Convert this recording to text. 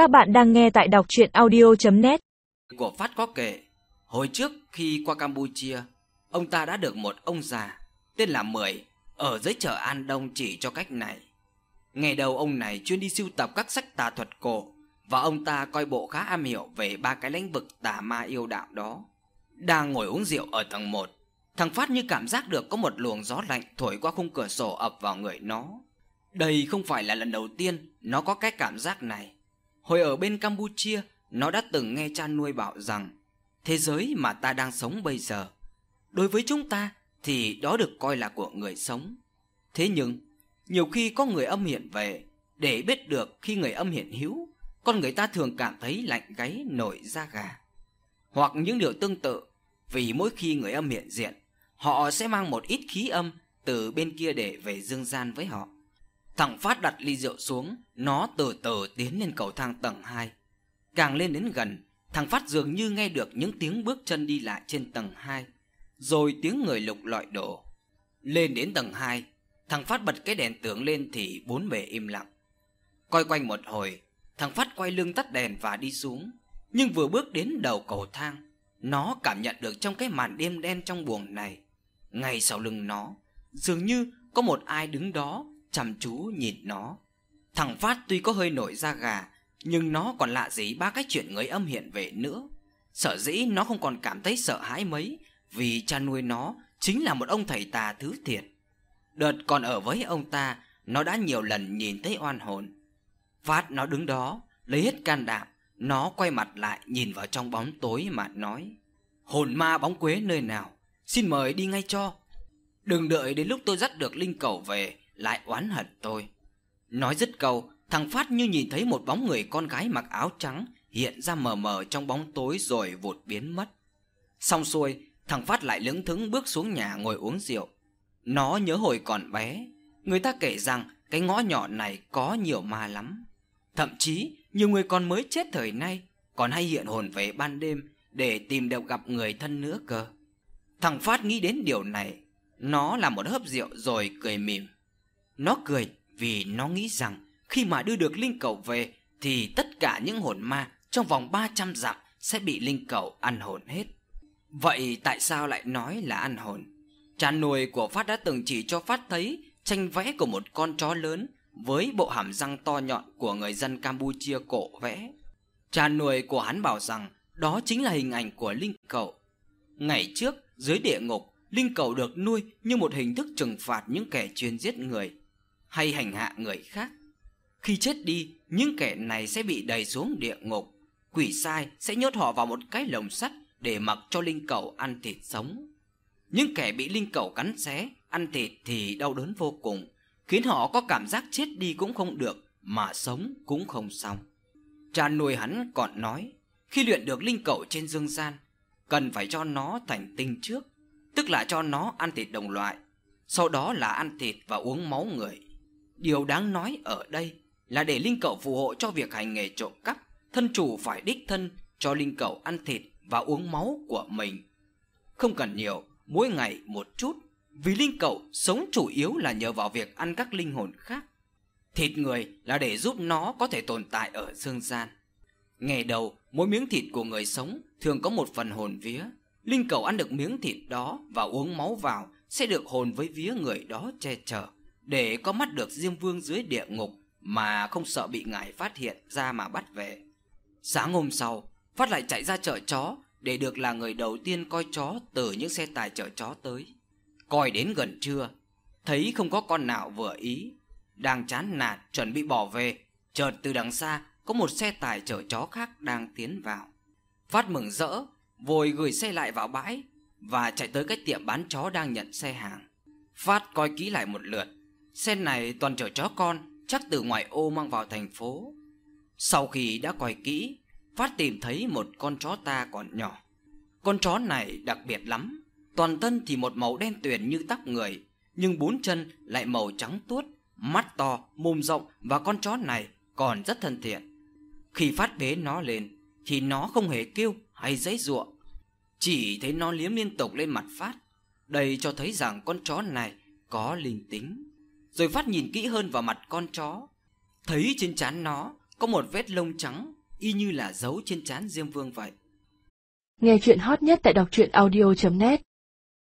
Các bạn đang nghe tại đọc chuyện audio.net Của Phát có kể, hồi trước khi qua Campuchia, ông ta đã được một ông già tên là Mười ở dưới chợ An Đông chỉ cho cách này. Ngày đầu ông này chuyên đi sưu tập các sách tà thuật cổ và ông ta coi bộ khá am hiểu về ba cái lĩnh vực tà ma yêu đạo đó. Đang ngồi uống rượu ở tầng 1, thằng Phát như cảm giác được có một luồng gió lạnh thổi qua khung cửa sổ ập vào người nó. Đây không phải là lần đầu tiên nó có cái cảm giác này. Hồi ở bên Campuchia, nó đã từng nghe cha nuôi bảo rằng thế giới mà ta đang sống bây giờ, đối với chúng ta thì đó được coi là của người sống. Thế nhưng, nhiều khi có người âm hiện về, để biết được khi người âm hiện hữu, con người ta thường cảm thấy lạnh gáy nổi da gà. Hoặc những điều tương tự, vì mỗi khi người âm hiện diện, họ sẽ mang một ít khí âm từ bên kia để về dương gian với họ. Thằng Phát đặt ly rượu xuống, nó từ từ tiến lên cầu thang tầng 2. Càng lên đến gần, thằng Phát dường như nghe được những tiếng bước chân đi lại trên tầng 2, rồi tiếng người lục lọi đổ. Lên đến tầng 2, thằng Phát bật cái đèn tưởng lên thì bốn bề im lặng. Coi quanh một hồi, thằng Phát quay lưng tắt đèn và đi xuống, nhưng vừa bước đến đầu cầu thang, nó cảm nhận được trong cái màn đêm đen trong buồng này, ngay sau lưng nó, dường như có một ai đứng đó chăm chú nhìn nó. Thằng Phát tuy có hơi nổi da gà, nhưng nó còn lạ gì ba cái chuyện người âm hiện về nữa. Sở dĩ nó không còn cảm thấy sợ hãi mấy, vì cha nuôi nó chính là một ông thầy tà thứ thiệt. Đợt còn ở với ông ta, nó đã nhiều lần nhìn thấy oan hồn. Phát nó đứng đó, lấy hết can đảm, nó quay mặt lại nhìn vào trong bóng tối mà nói. Hồn ma bóng quế nơi nào, xin mời đi ngay cho. Đừng đợi đến lúc tôi dắt được linh cầu về, lại oán hận tôi. Nói dứt câu, thằng Phát như nhìn thấy một bóng người con gái mặc áo trắng hiện ra mờ mờ trong bóng tối rồi vụt biến mất. Xong xuôi, thằng Phát lại lững thững bước xuống nhà ngồi uống rượu. Nó nhớ hồi còn bé, người ta kể rằng cái ngõ nhỏ này có nhiều ma lắm. Thậm chí, nhiều người còn mới chết thời nay còn hay hiện hồn về ban đêm để tìm được gặp người thân nữa cơ. Thằng Phát nghĩ đến điều này, nó làm một hớp rượu rồi cười mỉm. Nó cười vì nó nghĩ rằng khi mà đưa được linh cầu về thì tất cả những hồn ma trong vòng 300 dặm sẽ bị linh cầu ăn hồn hết. Vậy tại sao lại nói là ăn hồn? Cha nuôi của Phát đã từng chỉ cho Phát thấy tranh vẽ của một con chó lớn với bộ hàm răng to nhọn của người dân Campuchia cổ vẽ. Cha nuôi của hắn bảo rằng đó chính là hình ảnh của linh cầu. Ngày trước, dưới địa ngục, linh cầu được nuôi như một hình thức trừng phạt những kẻ chuyên giết người hay hành hạ người khác. Khi chết đi, những kẻ này sẽ bị đẩy xuống địa ngục. Quỷ sai sẽ nhốt họ vào một cái lồng sắt để mặc cho linh cẩu ăn thịt sống. Những kẻ bị linh cẩu cắn xé, ăn thịt thì đau đớn vô cùng, khiến họ có cảm giác chết đi cũng không được, mà sống cũng không xong. Cha nuôi hắn còn nói, khi luyện được linh cẩu trên dương gian, cần phải cho nó thành tinh trước, tức là cho nó ăn thịt đồng loại, sau đó là ăn thịt và uống máu người. Điều đáng nói ở đây là để linh cậu phù hộ cho việc hành nghề trộm cắp, thân chủ phải đích thân cho linh cậu ăn thịt và uống máu của mình. Không cần nhiều, mỗi ngày một chút, vì linh cậu sống chủ yếu là nhờ vào việc ăn các linh hồn khác. Thịt người là để giúp nó có thể tồn tại ở dương gian. Ngày đầu, mỗi miếng thịt của người sống thường có một phần hồn vía. Linh cầu ăn được miếng thịt đó và uống máu vào sẽ được hồn với vía người đó che chở để có mắt được Diêm Vương dưới địa ngục mà không sợ bị ngài phát hiện ra mà bắt về. Sáng hôm sau, Phát lại chạy ra chợ chó để được là người đầu tiên coi chó từ những xe tải chở chó tới. Coi đến gần trưa, thấy không có con nào vừa ý, đang chán nản chuẩn bị bỏ về, chợt từ đằng xa có một xe tải chở chó khác đang tiến vào. Phát mừng rỡ, vội gửi xe lại vào bãi và chạy tới cái tiệm bán chó đang nhận xe hàng. Phát coi kỹ lại một lượt, Xe này toàn chở chó con Chắc từ ngoài ô mang vào thành phố. Sau khi đã coi kỹ Phát tìm thấy một con chó ta còn nhỏ. Con chó này đặc biệt lắm Toàn thân thì một màu đen tuyền như tóc người Nhưng bốn chân lại màu trắng tuốt Mắt to, mồm rộng Và con chó này còn rất thân thiện. Khi Phát bế nó lên Thì nó không hề kêu hay giấy ruộng Chỉ thấy nó liếm liên tục lên mặt Phát. Đây cho thấy rằng con chó này có linh tính rồi Phát nhìn kỹ hơn vào mặt con chó Thấy trên trán nó có một vết lông trắng, y như là dấu trên trán Diêm Vương vậy. Nghe chuyện hot nhất tại đọc truyện audio.net